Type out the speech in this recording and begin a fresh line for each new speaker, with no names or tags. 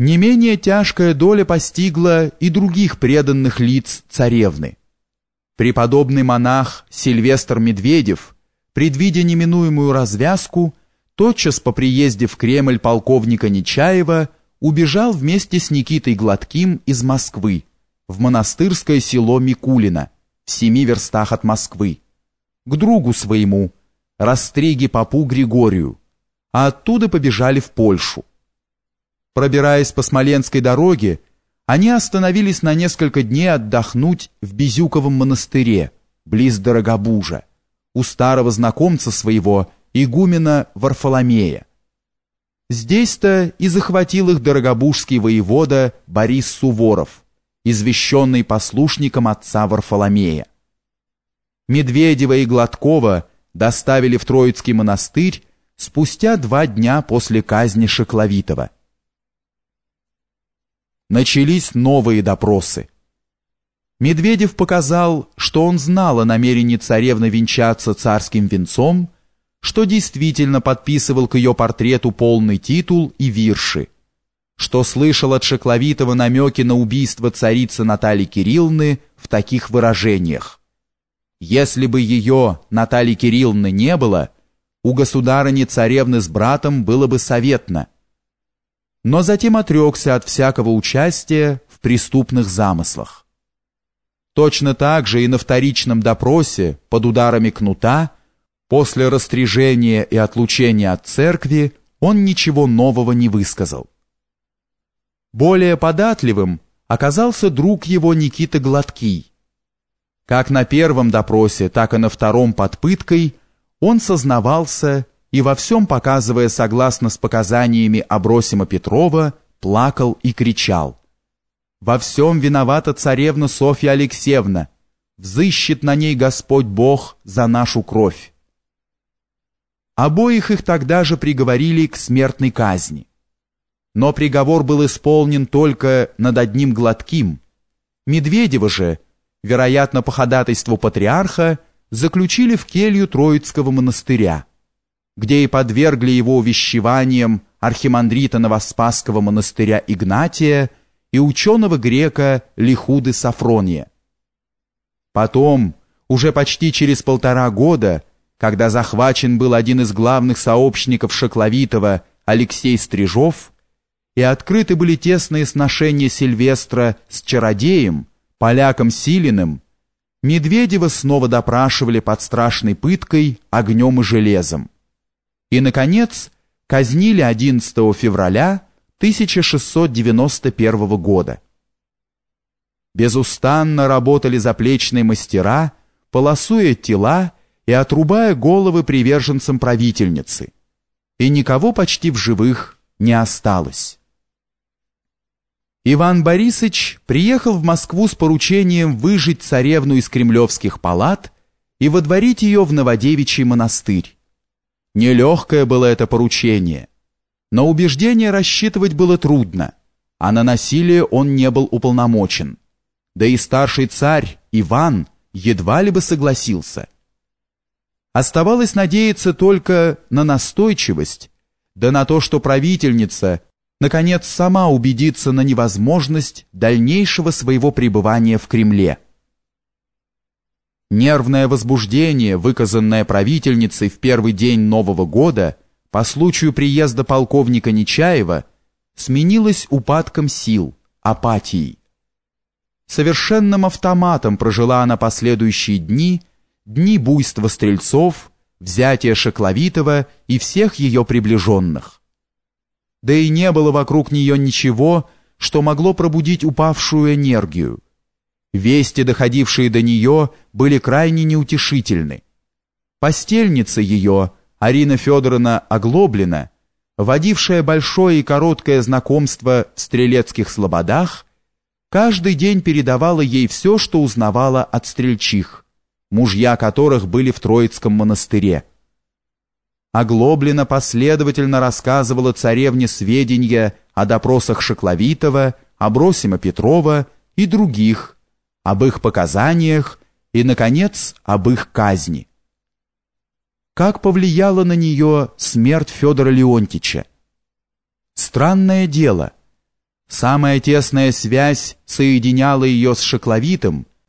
Не менее тяжкая доля постигла и других преданных лиц царевны. Преподобный монах Сильвестр Медведев, предвидя неминуемую развязку, тотчас по приезде в Кремль полковника Нечаева убежал вместе с Никитой Гладким из Москвы в монастырское село Микулино в семи верстах от Москвы, к другу своему, Растриге Попу Григорию, а оттуда побежали в Польшу. Пробираясь по Смоленской дороге, они остановились на несколько дней отдохнуть в Безюковом монастыре, близ Дорогобужа, у старого знакомца своего, игумена Варфоломея. Здесь-то и захватил их дорогобужский воевода Борис Суворов, извещенный послушником отца Варфоломея. Медведева и Гладкова доставили в Троицкий монастырь спустя два дня после казни Шекловитова начались новые допросы. Медведев показал, что он знал о намерении царевны венчаться царским венцом, что действительно подписывал к ее портрету полный титул и вирши, что слышал от Шекловитова намеки на убийство царицы Натальи Кирилловны в таких выражениях. Если бы ее, Натальи Кирилловны, не было, у государыни царевны с братом было бы советно – но затем отрекся от всякого участия в преступных замыслах. Точно так же и на вторичном допросе под ударами кнута, после растряжения и отлучения от церкви, он ничего нового не высказал. Более податливым оказался друг его Никита Гладкий. Как на первом допросе, так и на втором под пыткой он сознавался и во всем показывая согласно с показаниями Абросима Петрова, плакал и кричал. «Во всем виновата царевна Софья Алексеевна, взыщет на ней Господь Бог за нашу кровь». Обоих их тогда же приговорили к смертной казни. Но приговор был исполнен только над одним гладким. Медведева же, вероятно, по ходатайству патриарха, заключили в келью Троицкого монастыря где и подвергли его увещеваниям архимандрита Новоспасского монастыря Игнатия и ученого грека Лихуды Сафрония. Потом, уже почти через полтора года, когда захвачен был один из главных сообщников Шокловитова Алексей Стрижов, и открыты были тесные сношения Сильвестра с чародеем, поляком Силиным, Медведева снова допрашивали под страшной пыткой огнем и железом и, наконец, казнили 11 февраля 1691 года. Безустанно работали заплечные мастера, полосуя тела и отрубая головы приверженцам правительницы, и никого почти в живых не осталось. Иван Борисович приехал в Москву с поручением выжить царевну из кремлевских палат и водворить ее в Новодевичий монастырь. Нелегкое было это поручение. На убеждение рассчитывать было трудно, а на насилие он не был уполномочен. Да и старший царь, Иван, едва ли бы согласился. Оставалось надеяться только на настойчивость, да на то, что правительница, наконец, сама убедится на невозможность дальнейшего своего пребывания в Кремле. Нервное возбуждение, выказанное правительницей в первый день Нового года по случаю приезда полковника Нечаева, сменилось упадком сил, апатией. Совершенным автоматом прожила она последующие дни, дни буйства стрельцов, взятия Шекловитова и всех ее приближенных. Да и не было вокруг нее ничего, что могло пробудить упавшую энергию, Вести, доходившие до нее, были крайне неутешительны. Постельница ее, Арина Федоровна Оглоблина, водившая большое и короткое знакомство в стрелецких слободах, каждый день передавала ей все, что узнавала от стрельчих, мужья которых были в Троицком монастыре. Оглоблина последовательно рассказывала царевне сведения о допросах Шекловитова, Абросима Петрова и других, об их показаниях и, наконец, об их казни. Как повлияла на нее смерть Федора Леонтича? Странное дело. Самая тесная связь соединяла ее с Шекловитом,